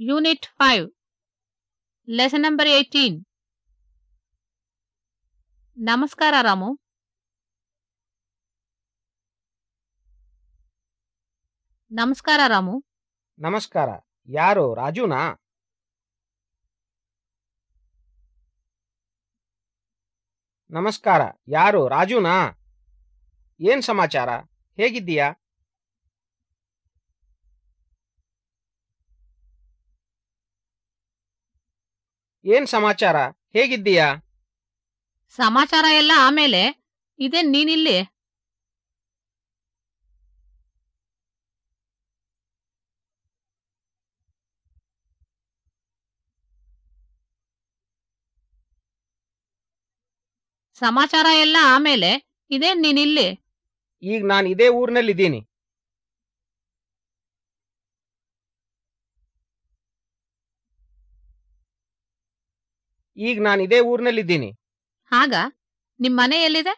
Unit 5 Lesson number 18 ನಮಸ್ಕಾರ ರಾಮು ನಮಸ್ಕಾರ ರಾಮು ನಮಸ್ಕಾರ ಯಾರು ರಾಜುನಾ ನಮಸ್ಕಾರ ಯಾರು ರಾಜುನಾ ಏನ್ ಸಮಾಚಾರ ಹೇಗಿದ್ದೀಯಾ ಏನ್ ಸಮಾಚಾರ? ಹೇಗಿದ್ದೀಯಾ? ಸಮಾಚಾರ ಎಲ್ಲ ಆಮೇಲೆ. ಇದೇನ್ ನೀನಿಲ್ಲಿ? ಸಮಾಚಾರ ಎಲ್ಲ ಆಮೇಲೆ. ಇದೇನ್ ನೀನಿಲ್ಲಿ? ಈಗ ನಾನು ಇದೇ ಊರಿನಲ್ಲಿದ್ದೀನಿ. ಈಗ ನಾನು ಇದೇ ಊರಿನಲ್ಲಿದ್ದೀನಿ. ಆಗ ನಿಮ್ಮ ಮನೆ ಎಲ್ಲಿದೆ?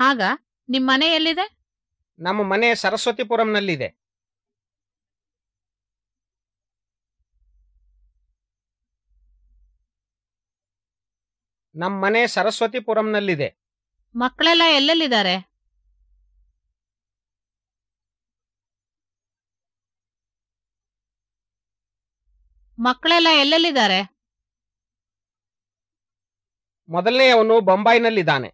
ಆಗ ನಿಮ್ಮ ಮನೆ ಎಲ್ಲಿದೆ? ನಮ್ಮ ಮನೆ ಸರಸ್ವತಿಪುರಂನಲ್ಲಿದೆ. ನಮ್ಮ ಮನೆ ಸರಸ್ವತಿಪುರಂನಲ್ಲಿದೆ. ಮಕ್ಕಳೆಲ್ಲ ಎಲ್ಲೆಲ್ಲಿದ್ದಾರೆ? ಮಕ್ಕಳೆಲ್ಲ ಎಲ್ಲೆಲ್ಲಿದ್ದಾರೆ? ಮೊದಲನೆಯವನು ಬೊಂಬಾಯಿನಲ್ಲಿದ್ದಾನೆ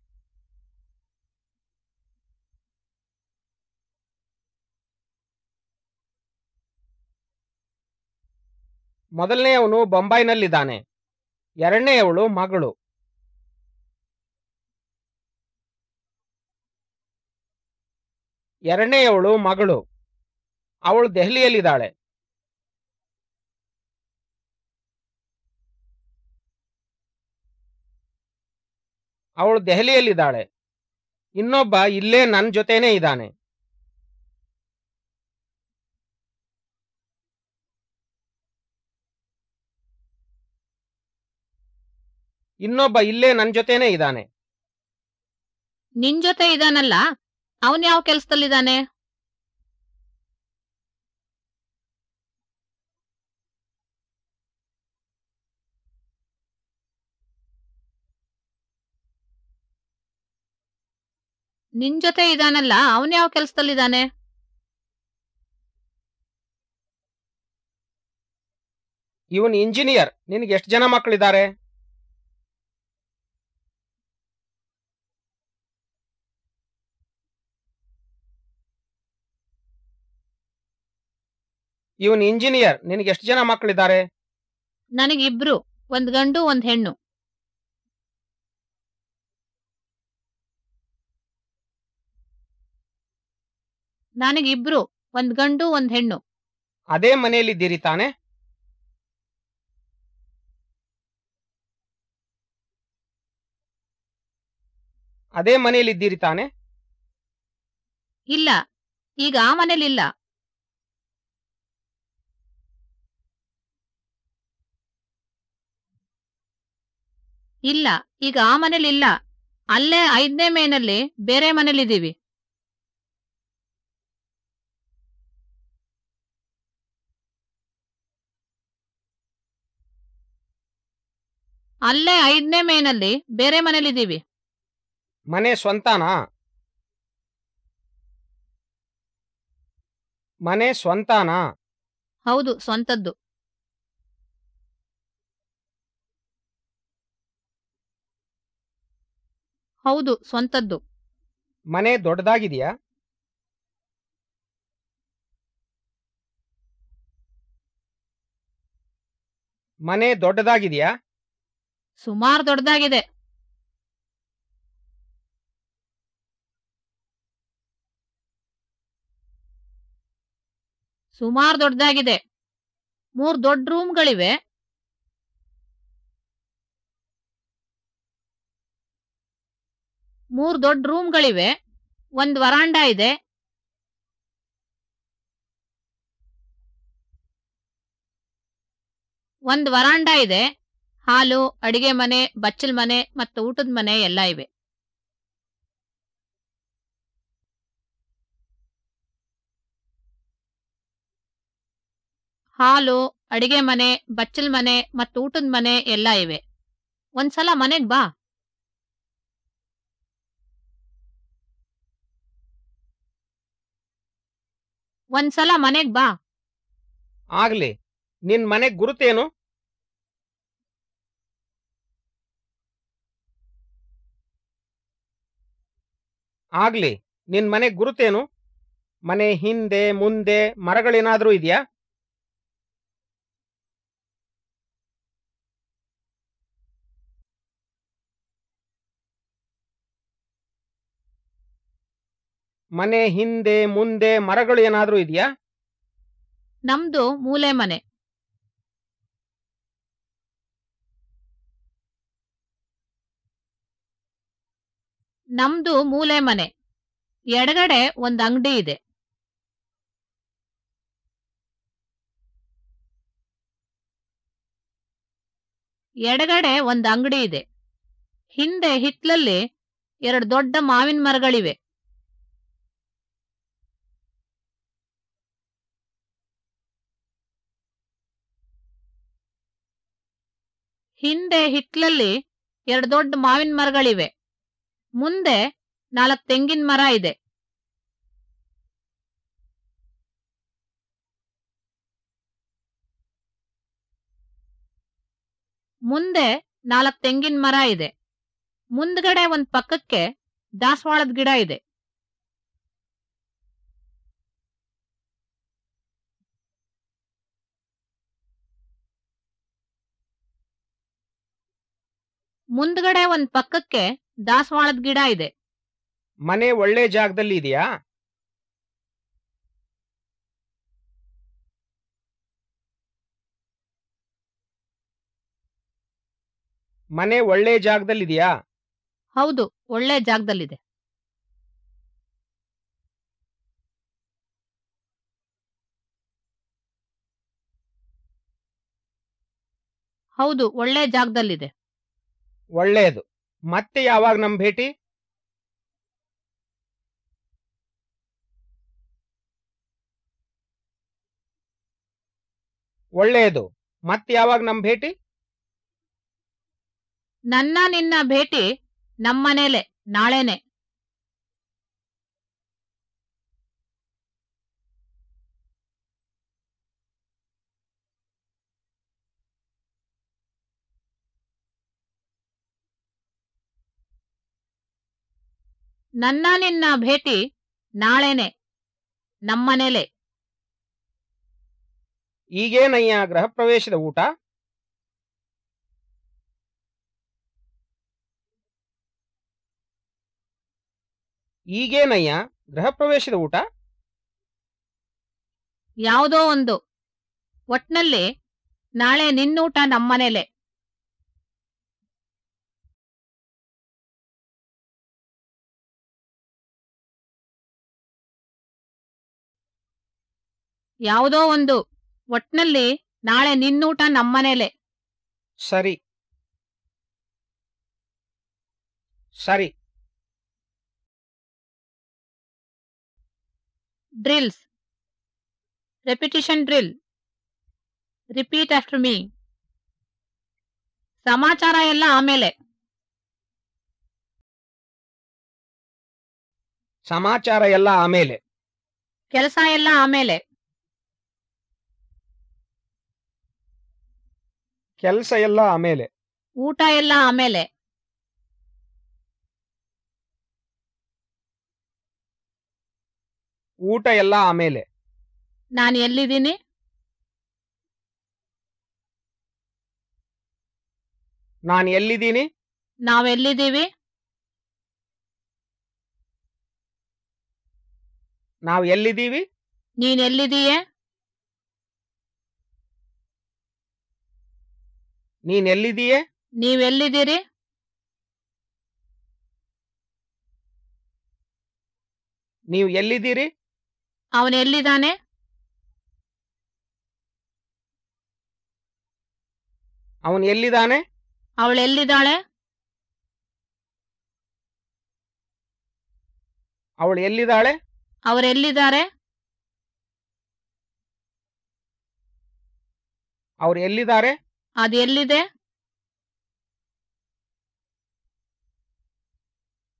ಮೊದಲನೆಯವನು ಬೊಂಬಾಯಿನಲ್ಲಿದ್ದಾನೆ ಎರಡನೆಯವಳು ಮಗಳು. ಎರಡನೆಯವಳು ಮಗಳು. ಅವಳು ದೆಹಲಿಯಲ್ಲಿದ್ದಾಳೆ. ಅವಳು ದೆಹಲಿಯಲ್ಲಿದ್ದಾಳೆ. ಇನ್ನೊಬ್ಬ ಇಲ್ಲೇ ನನ್ನ ಜೊತೆನೆ ಇದ್ದಾನೆ. ಇನ್ನೊಬ್ಬ ಇಲ್ಲೇ ನನ್ನ ಜೊತೆನೆ ಇದ್ದಾನೆ. ನಿನ್ ಜೊತೆ ಇದಾನಲ್ಲ ಅವನ್ ಯಾವ ಕೆಲ್ಸದಲ್ಲಿದ್ದಾನೆ? ನಿನ್ ಜೊತೆ ಇದಾನಲ್ಲ ಅವನ್ ಯಾವ ಕೆಲ್ಸದಲ್ಲಿದ್ದಾನೆ ಇವನ್ ಇಂಜಿನಿಯರ್. ನಿನ್ಗೆ ಎಷ್ಟು ಜನ ಮಕ್ಕಳಿದ್ದಾರೆ ಇವನ್ ಇಂಜಿನಿಯರ್. ನಿನ್ಗೆ ಎಷ್ಟು ಜನ ಮಕ್ಕಳಿದ್ದಾರೆ ನನಗಿಬ್ರು. ಒಂದ್ ಗಂಡು ಒಂದ್ ಹೆಣ್ಣು. ನನಗಿಬ್ರು ಒಂದ್ ಗಂಡು ಒಂದ್ ಹೆಣ್ಣು. ಅದೇ ಮನೆಯಲ್ಲಿದ್ದೀರಿ ತಾನೆ? ಅದೇ ಮನೆಯಲ್ಲಿದ್ದೀರಿ ತಾನೆ? ಇಲ್ಲ ಈಗ ಆ ಮನೇಲಿಲ್ಲ ಇಲ್ಲ ಈಗ ಆ ಮನೇಲಿಲ್ಲ ಅಲ್ಲೇ ಐದನೇ ಮೇನಲ್ಲಿ ಬೇರೆ ಮನೇಲಿದ್ದೀವಿ ಅಲ್ಲೇ ಐದನೇ ಮೇನಲ್ಲಿ ಬೇರೆ ಮನೇಲಿದ್ದೀವಿ ಮನೆ ಸ್ವಂತನಾ? ಮನೆ ಸ್ವಂತನಾ? ಹೌದು ಸ್ವಂತದ್ದು. ಹೌದು ಸ್ವಂತದ್ದು. ಮನೆ ದೊಡ್ಡದಾಗಿದೆಯಾ? ಮನೆ ದೊಡ್ಡದಾಗಿದೆಯಾ? ಸುಮಾರು ದೊಡ್ಡದಾಗಿದೆ. ಸುಮಾರು ದೊಡ್ಡದಾಗಿದೆ. ಮೂರು ದೊಡ್ಡ ರೂಮ್ಗಳಿವೆ. ಮೂರು ದೊಡ್ಡ ರೂಮ್ಗಳಿವೆ. ಒಂದು ವರಾಂಡ ಇದೆ. ಒಂದು ವರಾಂಡ ಇದೆ. ಹಾಲು, ಅಡಿಗೆ ಮನೆ, ಬಚ್ಚಲ್ ಮನೆ ಮತ್ತು ಊಟದ ಮನೆ ಎಲ್ಲ ಇವೆ. ಹಾಲು, ಅಡಿಗೆ ಮನೆ, ಬಚ್ಚಲ್ ಮನೆ ಮತ್ತು ಊಟದ ಮನೆ ಎಲ್ಲ ಇವೆ. ಒಂದ್ಸಲ ಮನೆಗ್ ಬಾ. ಒಂದ್ಸಲ ಮನೆಗ್ ಬಾ. ಆಗ್ಲಿ, ನಿನ್ ಮನೆ ಗುರುತೇನು ಆಗ್ಲಿ, ನಿನ್ ಮನೆ ಗುರುತೇನು? ಮನೆ ಹಿಂದೆ, ಮುಂದೆ, ಮರಗಳೇನಾದ್ರೂ ಇದೆಯಾ? ಮನೆ ಹಿಂದೆ, ಮುಂದೆ, ಮರಗಳು ಏನಾದ್ರೂ ಇದೆಯಾ? ನಮ್ದು ಮೂಲೆ ಮನೆ. ನಮ್ದು ಮೂಲೆ ಮನೆ. ಎಡಗಡೆ ಒಂದ್ ಅಂಗಡಿ ಇದೆ. ಎಡಗಡೆ ಒಂದ್ ಅಂಗಡಿ ಇದೆ. ಹಿಂದೆ ಹಿತ್ಲಲ್ಲಿ ಎರಡು ದೊಡ್ಡ ಮಾವಿನ ಮರಗಳಿವೆ. ಹಿಂದೆ ಹಿತ್ಲಲ್ಲಿ ಎರಡು ದೊಡ್ಡ ಮಾವಿನ ಮರಗಳಿವೆ. ಮುಂದೆ ನಾಲ್ಕು ತೆಂಗಿನ ಮರ ಇದೆ. ಮುಂದೆ ನಾಲ್ಕು ತೆಂಗಿನ ಮರ ಇದೆ. ಮುಂದ್ಗಡೆ ಒಂದ್ ಪಕ್ಕಕ್ಕೆ ದಾಸವಾಳದ ಗಿಡ ಇದೆ. ಮುಂದ್ಗಡೆ ಒಂದ್ ಪಕ್ಕಕ್ಕೆ ದಾಸವಾಳದ ಗಿಡ ಇದೆ. ಮನೆ ಒಳ್ಳೆ ಜಾಗದಲ್ಲಿ ಇದೆಯಾ? ಮನೆ ಒಳ್ಳೆ ಜಾಗದಲ್ಲಿದೆಯಾ ಹೌದು ಒಳ್ಳೆ ಜಾಗದಲ್ಲಿದೆ. ಹೌದು ಒಳ್ಳೆ ಜಾಗದಲ್ಲಿದೆ. ಒಳ್ಳೆಯದು. ಮತ್ತೆ ಯಾವಾಗ ನಮ್ ಭೇಟಿ? ಒಳ್ಳೆಯದು. ಮತ್ತೆ ಯಾವಾಗ ನಮ್ ಭೇಟಿ? ನನ್ನ ನಿನ್ನ ಭೇಟಿ ನಮ್ಮನೇಲೆ ನಾಳೆನೆ. ನನ್ನ ನಿನ್ನ ಭೇಟಿ ನಾಳೆನೆ ನಮ್ಮನೇಲೆ. ಈಗೇನಯ್ಯ ಗೃಹ ಪ್ರವೇಶದ ಊಟ? ಈಗೇನಯ್ಯ ಗೃಹ ಪ್ರವೇಶದ ಊಟ? ಯಾವುದೋ ಒಂದು. ಒಟ್ನಲ್ಲಿ ನಾಳೆ ನಿನ್ನೂಟ ನಮ್ಮನೇಲೆ. ಯಾವುದೋ ಒಂದು ಒಟ್ನಲ್ಲಿ ನಾಳೆ ನಿನ್ನೂಟ ನಮ್ಮನೇಲೆ. ಸರಿ. ಸರಿ. Drills. Repetition drill. Repeat after me. ಸಮಾಚಾರ ಎಲ್ಲ ಆಮೇಲೆ. ಸಮಾಚಾರ ಎಲ್ಲ ಆಮೇಲೆ. ಕೆಲಸ ಎಲ್ಲ ಆಮೇಲೆ. ಕೆಲಸ ಎಲ್ಲ ಆಮೇಲೆ. ಊಟ ಎಲ್ಲ ಆಮೇಲೆ. ಊಟ ಎಲ್ಲ ಆಮೇಲೆ. ನಾನು ಎಲ್ಲಿದ್ದೀನಿ? ನಾನು ಎಲ್ಲಿದ್ದೀನಿ? ನಾವೆಲ್ಲಿದ್ದೀವಿ ನಾವು ಎಲ್ಲಿದ್ದೀವಿ? ನೀನ್ ಎಲ್ಲಿದೀಯೆ ನೀನ್ ಎಲ್ಲಿದೀಯ ನೀವೆಲ್ಲಿದ್ದೀರಿ? ನೀವು ಎಲ್ಲಿದ್ದೀರಿ? ಅವನ್ ಎಲ್ಲಿದ್ದಾನೆ? ಅವನು ಎಲ್ಲಿದ್ದಾನೆ? ಅವಳು ಎಲ್ಲಿದ್ದಾಳೆ? ಅವಳು ಎಲ್ಲಿದ್ದಾಳೆ? ಅವರೆಲ್ಲಿದ್ದಾರೆ ಅವ್ರು ಎಲ್ಲಿದ್ದಾರೆ? ಅದು ಎಲ್ಲಿದೆ?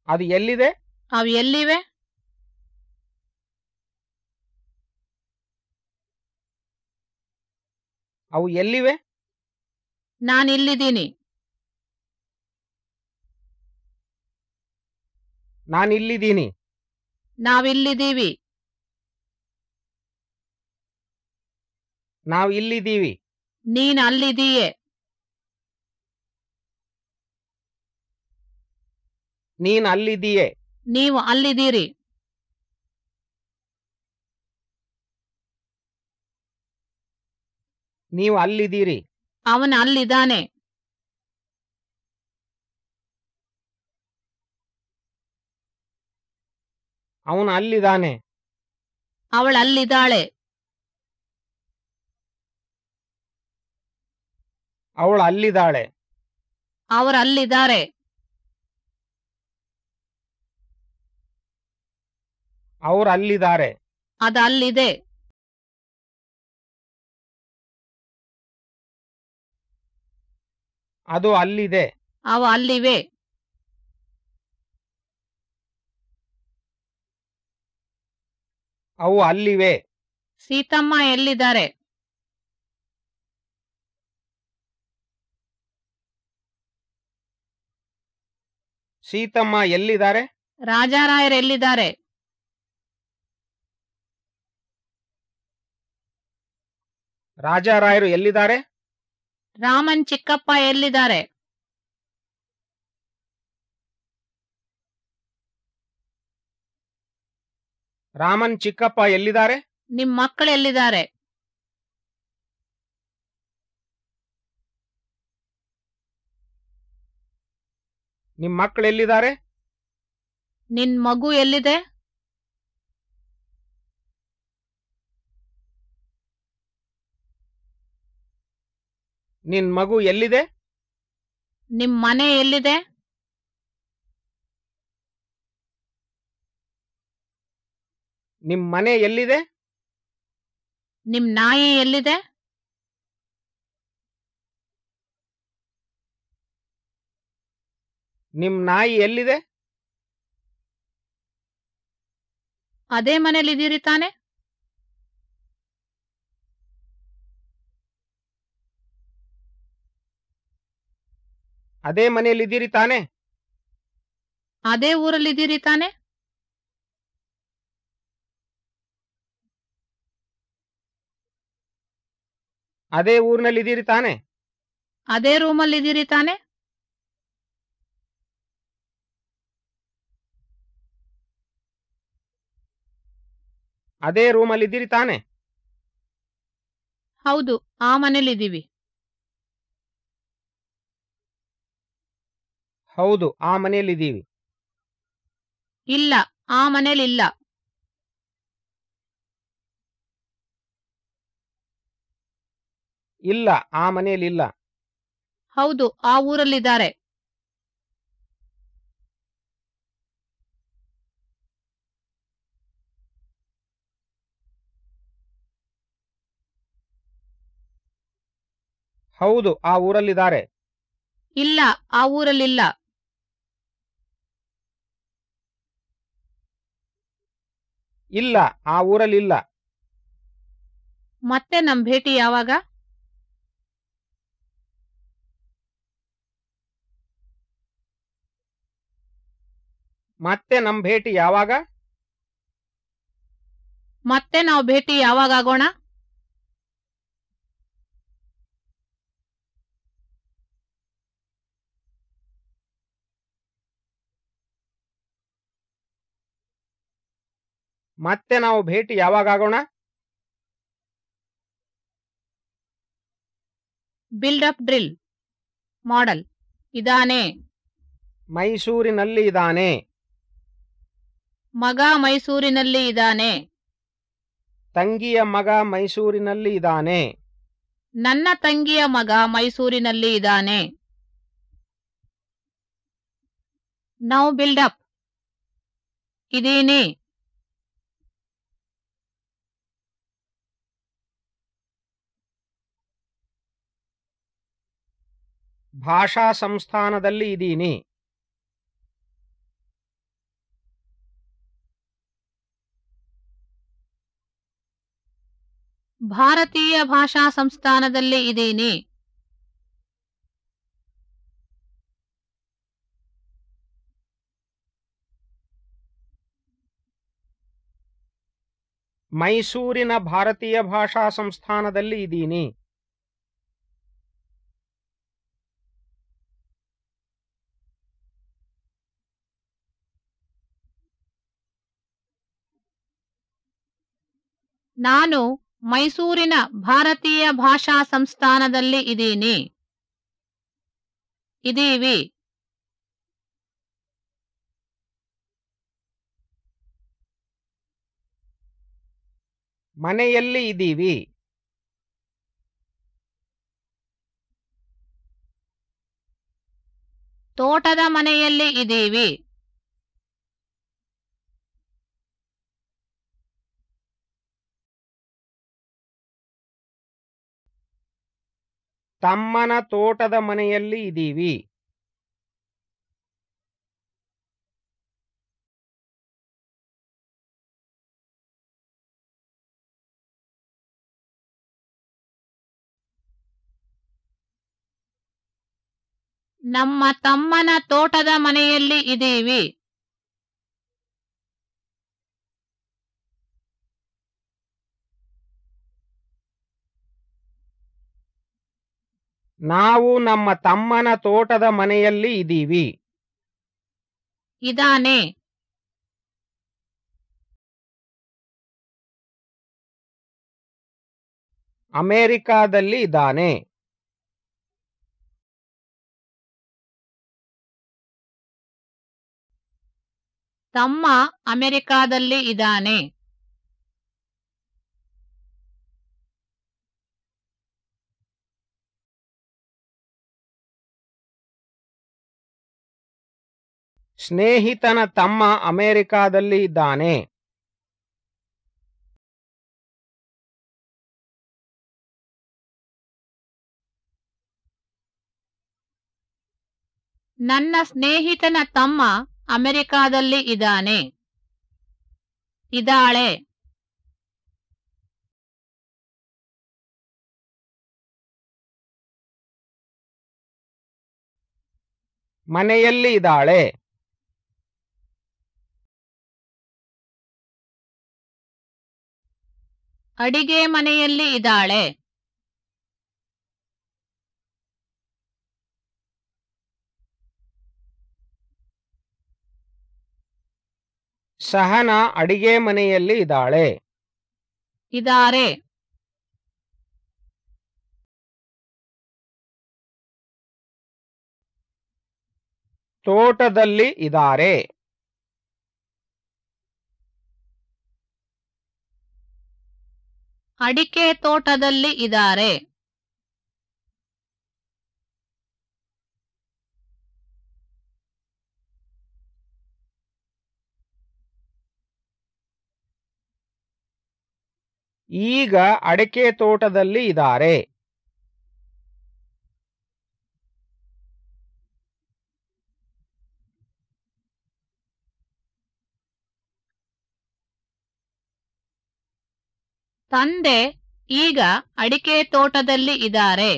ಅದು ಎಲ್ಲಿದೆ? ಅವು ಎಲ್ಲಿವೆ? ಅವು ಎಲ್ಲಿವೆ? ನಾನಿಲ್ಲಿದ್ದೀನಿ ನಾನಿಲ್ಲಿದ್ದೀನಿ ನಾವಿಲ್ಲಿದ್ದೀವಿ ನಾವು ಇಲ್ಲಿದ್ದೀವಿ ನೀನ್ ಅಲ್ಲಿದೀಯೆ ನೀನ್ ಅಲ್ಲಿದೀಯೆ ನೀವು ಅಲ್ಲಿದ್ದೀರಿ. ನೀವು ಅಲ್ಲಿದ್ದೀರಿ. ಅವನ ಅಲ್ಲಿದ್ದಾನೆ. ಅವನು ಅಲ್ಲಿದ್ದಾನೆ. ಅವಳ ಅವಳು ಅಲ್ಲಿದ್ದಾಳೆ. ಅವರು ಅಲ್ಲಿದ್ದಾರೆ. ಅವ್ರು ಅಲ್ಲಿದ್ದಾರೆ. ಅದು ಅಲ್ಲಿದೆ. ಅದು ಅಲ್ಲಿದೆ. ಅವು ಅಲ್ಲಿವೆ. ಅವು ಅಲ್ಲಿವೆ. ಸೀತಮ್ಮ ಎಲ್ಲಿದ್ದಾರೆ? ಸೀತಮ್ಮ ಎಲ್ಲಿದ್ದಾರೆ? ರಾಜಾರಾಯರ್ ಎಲ್ಲಿದ್ದಾರೆ ರಾಜಾರಾಯರು ಎಲ್ಲಿದ್ದಾರೆ? ರಾಮನ್ ಚಿಕ್ಕಪ್ಪ ಎಲ್ಲಿದ್ದಾರೆ? ರಾಮನ್ ಚಿಕ್ಕಪ್ಪ ಎಲ್ಲಿದ್ದಾರೆ? ನಿಮ್ ಮಕ್ಕಳು ಎಲ್ಲಿದ್ದಾರೆ ನಿಮ್ ಮಕ್ಕಳು ಎಲ್ಲಿದ್ದಾರೆ? ನಿನ್ ಮಗು ಎಲ್ಲಿದೆ? ನಿನ್ ಮಗು ಎಲ್ಲಿದೆ? ನಿಮ್ ಮನೆ ಎಲ್ಲಿದೆ? ನಿಮ್ ಮನೆ ಎಲ್ಲಿದೆ? ನಿಮ್ ನಾಯಿ ಎಲ್ಲಿದೆ? ನಿಮ್ ನಾಯಿ ಎಲ್ಲಿದೆ? ಅದೇ ಮನೇಲಿದ್ದೀರಿ ತಾನೆ? ಅದೇ ಮನೆಯಲ್ಲಿದ್ದೀರಿ ತಾನೆ? ಅದೇ ಊರಲ್ಲಿದ್ದೀರಿ ತಾನೆ? ಅದೇ ಊರಿನಲ್ಲಿದ್ದೀರಿ ತಾನೆ? ಅದೇ ರೂಮಲ್ಲಿದ್ದೀರಿ ತಾನೆ? ಅದೇ ರೂಮಲ್ಲಿ ಇದ್ದೀರಿ ತಾನೆ? ಹೌದು ಆ ಮನೇಲಿದ್ದೀವಿ ಹೌದು ಆ ಮನೆಯಲ್ಲಿದ್ದೀವಿ. ಇಲ್ಲ ಆ ಮನೇಲಿಲ್ಲ ಇಲ್ಲ ಆ ಮನೆಯಲ್ಲಿಲ್ಲ. ಹೌದು ಆ ಊರಲ್ಲಿದ್ದಾರೆ. ಹೌದು ಆ ಊರಲ್ಲಿದ್ದಾರೆ. ಇಲ್ಲ ಆ ಊರಲ್ಲಿಲ್ಲ. ಇಲ್ಲ ಆ ಊರಲ್ಲಿಲ್ಲ. ಮತ್ತೆ ನಮ್ ಭೇಟಿ ಯಾವಾಗ? ಮತ್ತೆ ನಮ್ ಭೇಟಿ ಯಾವಾಗ? ಮತ್ತೆ ನಾವು ಭೇಟಿ ಯಾವಾಗ ಆಗೋಣ? ಮತ್ತೆ ನಾವು ಭೇಟಿ ಯಾವಾಗ ಆಗೋಣ ಬಿಲ್ಡಪ್ ಡ್ರಿಲ್ ಮಾಡಲ್ ಇದಾನೆ. ಮೈಸೂರಿನಲ್ಲಿ ಇದಾನೆ. ಮಗ ಮೈಸೂರಿನಲ್ಲಿ ಇದಾನೆ. ತಂಗಿಯ ಮಗ ಮೈಸೂರಿನಲ್ಲಿ ಇದಾನೆ. ನನ್ನ ತಂಗಿಯ ಮಗ ಮೈಸೂರಿನಲ್ಲಿ ಇದಾನೆ. ನೌ ಬಿಲ್ಡಪ್ ಇದೀನಿ? ಭಾಷಾ ಸಂಸ್ಥಾನದಲ್ಲಿ ಇದ್ದೀನಿ ಭಾರತೀಯ ಭಾಷಾ ಸಂಸ್ಥಾನದಲ್ಲಿ ಇದ್ದೀನಿ ಮೈಸೂರಿನ ಭಾರತೀಯ ಭಾಷಾ ಸಂಸ್ಥಾನದಲ್ಲಿ ಇದ್ದೀನಿ ನಾನು ಮೈಸೂರಿನ ಭಾರತೀಯ ಭಾಷಾ ಸಂಸ್ಥಾನದಲ್ಲಿ ಇದ್ದೀನಿ. ಇದೀವಿ ಮನೆಯಲ್ಲಿ ಇದ್ದೀವಿ. ತೋಟದ ಮನೆಯಲ್ಲಿ ಇದೀವಿ ತಮ್ಮನ ತೋಟದ ಮನೆಯಲ್ಲಿ ಇದ್ದೀವಿ ನಮ್ಮ ತಮ್ಮನ ತೋಟದ ಮನೆಯಲ್ಲಿ ಇದೀವಿ. ನಾವು ನಮ್ಮ ತಮ್ಮನ ತೋಟದ ಮನೆಯಲ್ಲಿ ಇದ್ದೀವಿ. ಇದಾನೆ. ಅಮೆರಿಕಾದಲ್ಲಿ ಇದ್ದಾನೆ. ತಮ್ಮ ಅಮೆರಿಕಾದಲ್ಲಿ ಇದ್ದಾನೆ. ಸ್ನೇಹಿತನ ತಮ್ಮ ಅಮೆರಿಕಾದಲ್ಲಿ ಇದ್ದಾನೆ. ನನ್ನ ಸ್ನೇಹಿತನ ತಮ್ಮ ಅಮೆರಿಕಾದಲ್ಲಿ ಇದ್ದಾನೆ. ಇದಾಳೆ ಮನೆಯಲ್ಲಿ ಇದ್ದಾಳೆ. ಅಡಿಗೆ ಮನೆಯಲ್ಲಿ ಇದ್ದಾಳೆ. ಸಹನ ಅಡಿಗೆ ಮನೆಯಲ್ಲಿ ಇದ್ದಾಳೆ. ಇದಾರೆ. ತೋಟದಲ್ಲಿ ಇದ್ದಾರೆ. ಅಡಿಕೆ ತೋಟದಲ್ಲಿ ಇದ್ದಾರೆ. ಈಗ ಅಡಿಕೆ ತೋಟದಲ್ಲಿ ಇದ್ದಾರೆ. ತಂದೆ ಈಗ ಅಡಿಕೆ ತೋಟದಲ್ಲಿ ಇದ್ದಾರೆ.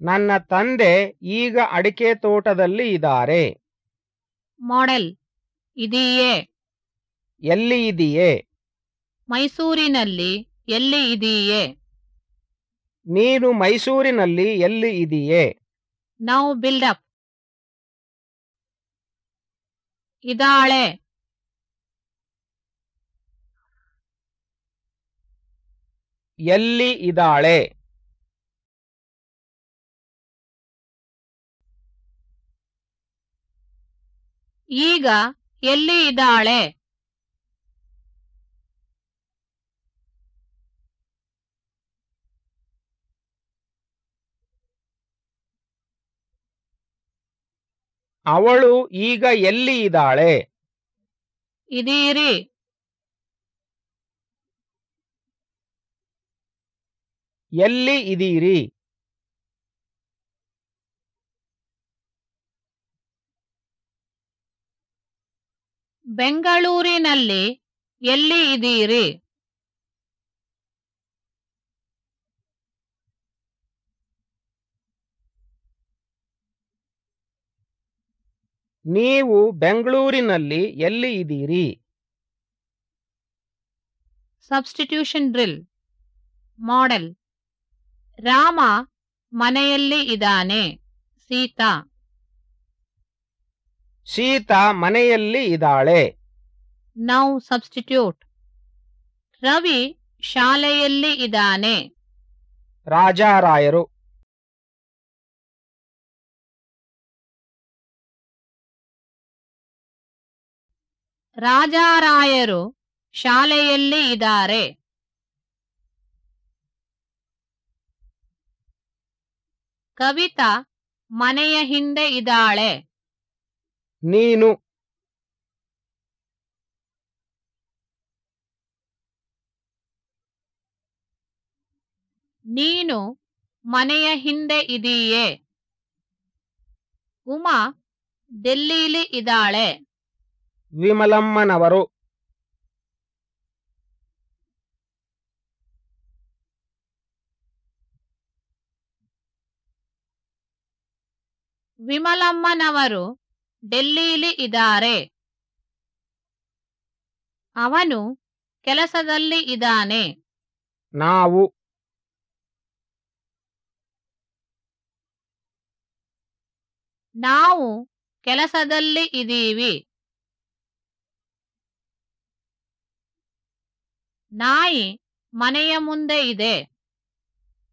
ನನ್ನ ತಂದೆ ಈಗ ಅಡಿಕೆ ತೋಟದಲ್ಲಿ ಇದ್ದಾರೆ. ಮಾಡೆಲ್ ಇದೆಯೇ? ಎಲ್ಲಿ ಇದೆಯೇ? ಮೈಸೂರಿನಲ್ಲಿ ಎಲ್ಲಿ ಇದೀಯೇ? ನೀನು ಮೈಸೂರಿನಲ್ಲಿ ಎಲ್ಲಿ ಇದೆಯೇ? ನೌ ಬಿಲ್ಡಪ್ ಇದಾಳೆ. ಎಲ್ಲಿ ಇದ್ದಾಳೆ ಈಗ ಎಲ್ಲಿ ಇದ್ದಾಳೆ ಅವಳು ಈಗ ಎಲ್ಲಿ ಇದ್ದಾಳೆ? ಇದೀರಿ ಎಲ್ಲಿ ಇದೀರಿ ಬೆಂಗಳೂರಿನಲ್ಲಿ ಎಲ್ಲಿ ಇದೀರಿ ನೀವು ಬೆಂಗಳೂರಿನಲ್ಲಿ ಎಲ್ಲಿ ಇದ್ದೀರಿ? ಸಬ್ಸ್ಟಿಟ್ಯೂಷನ್ ಡ್ರಿಲ್ ಮಾಡೆಲ್ ರಾಮ ಮನೆಯಲ್ಲಿ ಇದ್ದಾನೆ. ಸೀತಾ. ಸೀತಾ ಮನೆಯಲ್ಲಿ ಇದ್ದಾಳೆ. ನೌ ಸಬ್ಸ್ಟಿಟ್ಯೂಟ್ ರವಿ ಶಾಲೆಯಲ್ಲಿ ಇದ್ದಾನೆ. ರಾಜಾರಾಯರು. ರಾಜಾರಾಯರು ಶಾಲೆಯಲ್ಲಿ ಇದ್ದಾರೆ. ಕವಿತಾ ಮನೆಯ ಹಿಂದೆ ಇದ್ದಾಳೆ. ನೀನು. ನೀನು ಮನೆಯ ಹಿಂದೆ ಇದೀಯೇ. ಉಮಾ ಡೆಲ್ಲಿಲಿ ಇದ್ದಾಳೆ. ವಿಮಲಮ್ಮನವರು. ವಿಮಲಮ್ಮನವರು ಡೆಲ್ಲಿಲಿ ಇದ್ದಾರೆ. ಅವನು ಕೆಲಸದಲ್ಲಿ ಇದ್ದಾನೆ. ನಾವು ನಾವು ಕೆಲಸದಲ್ಲಿ ಇದೀವಿ ನಾಯಿ ಮನೆಯ ಮುಂದೆ ಇದೆ.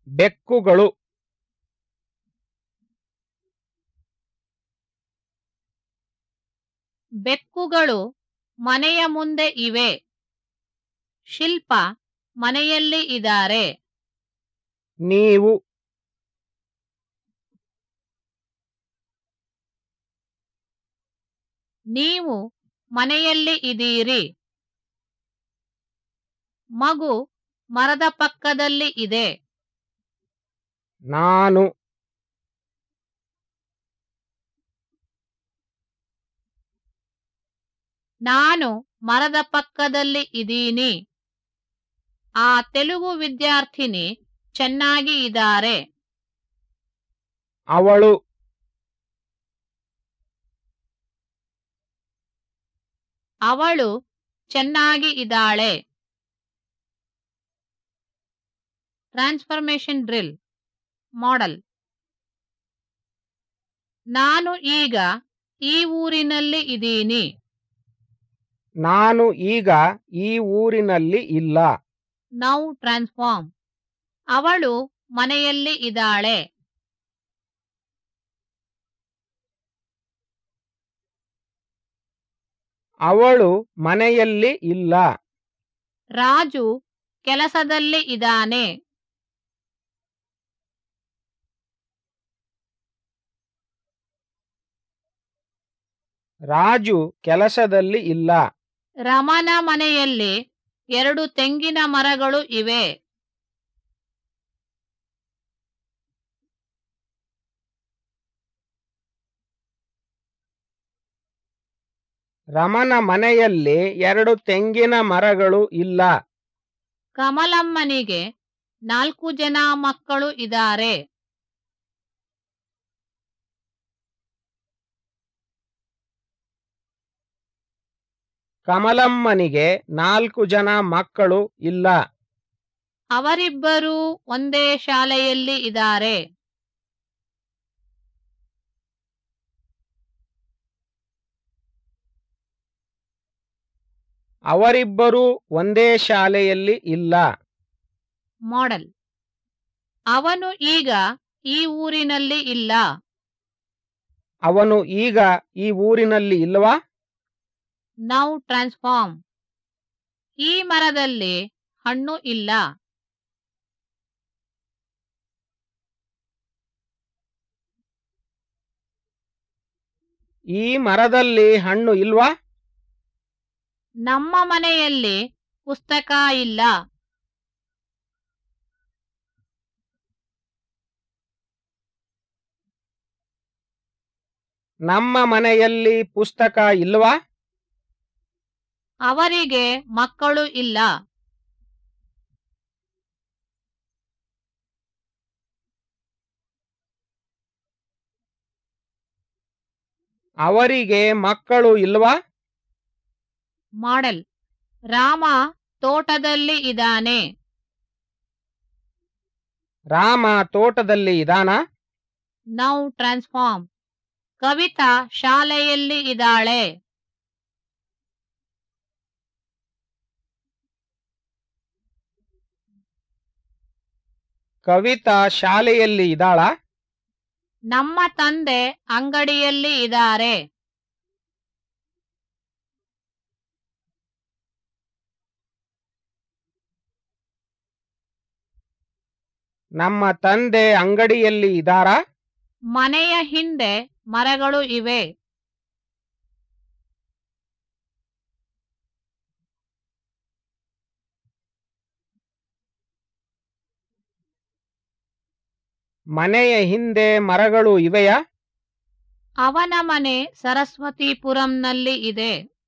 ಬೆಕ್ಕುಗಳು. ಬೆಕ್ಕುಗಳು ಮನೆಯ ಮುಂದೆ ಇವೆ. ಶಿಲ್ಪ ಮನೆಯಲ್ಲಿ ಇದ್ದಾರೆ. ನೀವು. ನೀವು ಮನೆಯಲ್ಲಿ ಇದೀರಿ ಮಗು ಮರದ ಪಕ್ಕದಲ್ಲಿ ಇದೆ. ನಾನು ನಾನು ಮರದ ಪಕ್ಕದಲ್ಲಿ ಇದೀನಿ ಆ ತೆಲುಗು ವಿದ್ಯಾರ್ಥಿನಿ ಚೆನ್ನಾಗಿ ಇದ್ದಾರೆ. ಅವಳು ಅವಳು ಚೆನ್ನಾಗಿ ಇದ್ದಾಳೆ. ಟ್ರಾನ್ಸ್ಫರ್ಮೇಷನ್ ಡ್ರಿಲ್ ಮಾಡಲ್. ನಾನು ಈಗ ಈ ಊರಿನಲ್ಲಿ ಇದ್ದೀನಿ. ನಾನು ಈಗ ಈ ಊರಿನಲ್ಲಿ ಇಲ್ಲ. ನೌ ಟ್ರಾನ್ಸ್ಫಾರ್ಮ್ ಅವಳು ಮನೆಯಲ್ಲಿ ಇದ್ದಾಳೆ. ಅವಳು ಮನೆಯಲ್ಲಿ ಇಲ್ಲ. ರಾಜು ಕೆಲಸದಲ್ಲಿ ಇದ್ದಾನೆ. ರಾಜು ಕೆಲಸದಲ್ಲಿ ಇಲ್ಲ. ರಮನ ಮನೆಯಲ್ಲಿ ಎರಡು ತೆಂಗಿನ ಮರಗಳು ಇವೆ. ರಮನ ಮನೆಯಲ್ಲಿ ಎರಡು ತೆಂಗಿನ ಮರಗಳು ಇಲ್ಲ. ಕಮಲಮ್ಮನಿಗೆ ನಾಲ್ಕು ಜನ ಮಕ್ಕಳು ಇದ್ದಾರೆ. ಕಮಲಮ್ಮನಿಗೆ ನಾಲ್ಕು ಜನ ಮಕ್ಕಳು ಇಲ್ಲ. ಅವರಿಬ್ಬರೂ ಒಂದೇ ಶಾಲೆಯಲ್ಲಿ ಇದ್ದಾರೆ. ಅವರಿಬ್ಬರೂ ಒಂದೇ ಶಾಲೆಯಲ್ಲಿ ಇಲ್ಲ. ಮಾಡೆಲ್. ಅವನು ಈಗ ಈ ಊರಿನಲ್ಲಿ ಇಲ್ಲ. ಅವನು ಈಗ ಈ ಊರಿನಲ್ಲಿ ಇಲ್ವಾ? ನೌ ಟ್ರಾನ್ಸ್ಫಾರ್ಮ್ ಈ ಮರದಲ್ಲಿ ಹಣ್ಣು ಇಲ್ಲ. ಈ ಮರದಲ್ಲಿ ಹಣ್ಣು ಇಲ್ವಾ? ನಮ್ಮ ಮನೆಯಲ್ಲಿ ಪುಸ್ತಕ ಇಲ್ಲ. ನಮ್ಮ ಮನೆಯಲ್ಲಿ ಪುಸ್ತಕ ಇಲ್ವಾ? ಅವರಿಗೆ ಮಕ್ಕಳು ಇಲ್ಲ. ಅವರಿಗೆ ಮಕ್ಕಳು ಇಲ್ವಾ? ಮಾಡೆಲ್. ರಾಮ ತೋಟದಲ್ಲಿ ಇದ್ದಾನೆ. ರಾಮ ತೋಟದಲ್ಲಿ ಇದಾನ ನೌ ಟ್ರಾನ್ಸ್ಫಾರ್ಮ್. ಕವಿತಾ ಶಾಲೆಯಲ್ಲಿ ಇದ್ದಾಳೆ. ಕವಿತಾ ಶಾಲೆಯಲ್ಲಿ ಇದ್ದಾಳ? ನಮ್ಮ ತಂದೆ ಅಂಗಡಿಯಲ್ಲಿ ಇದ್ದಾರೆ. ನಮ್ಮ ತಂದೆ ಅಂಗಡಿಯಲ್ಲಿ ಇದ್ದಾರಾ? ಮನೆಯ ಹಿಂದೆ ಮರಗಳು ಇವೆ. ಮನೆಯ ಹಿಂದೆ ಮರಗಳು ಇವೆಯಾ? ಅವನ ಮನೆ ಸರಸ್ವತಿಪುರಂನಲ್ಲಿ ಇದೆ.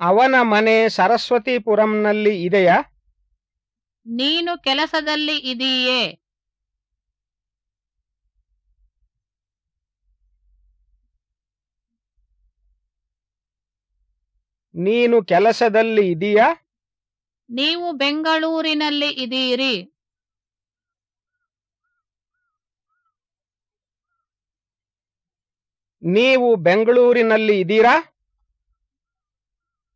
ಅವನ ಮನೆ ಸರಸ್ವತಿಪುರಂನಲ್ಲಿ ಇದೆಯಾ? ನೀನು ಕೆಲಸದಲ್ಲಿ ಇದೀಯೇ. ನೀನು ಕೆಲಸದಲ್ಲಿ ಇದೀಯಾ? ನೀವು ಬೆಂಗಳೂರಿನಲ್ಲಿ ಇದೀರಿ. ನೀವು ಬೆಂಗಳೂರಿನಲ್ಲಿ ಇದೀರಾ?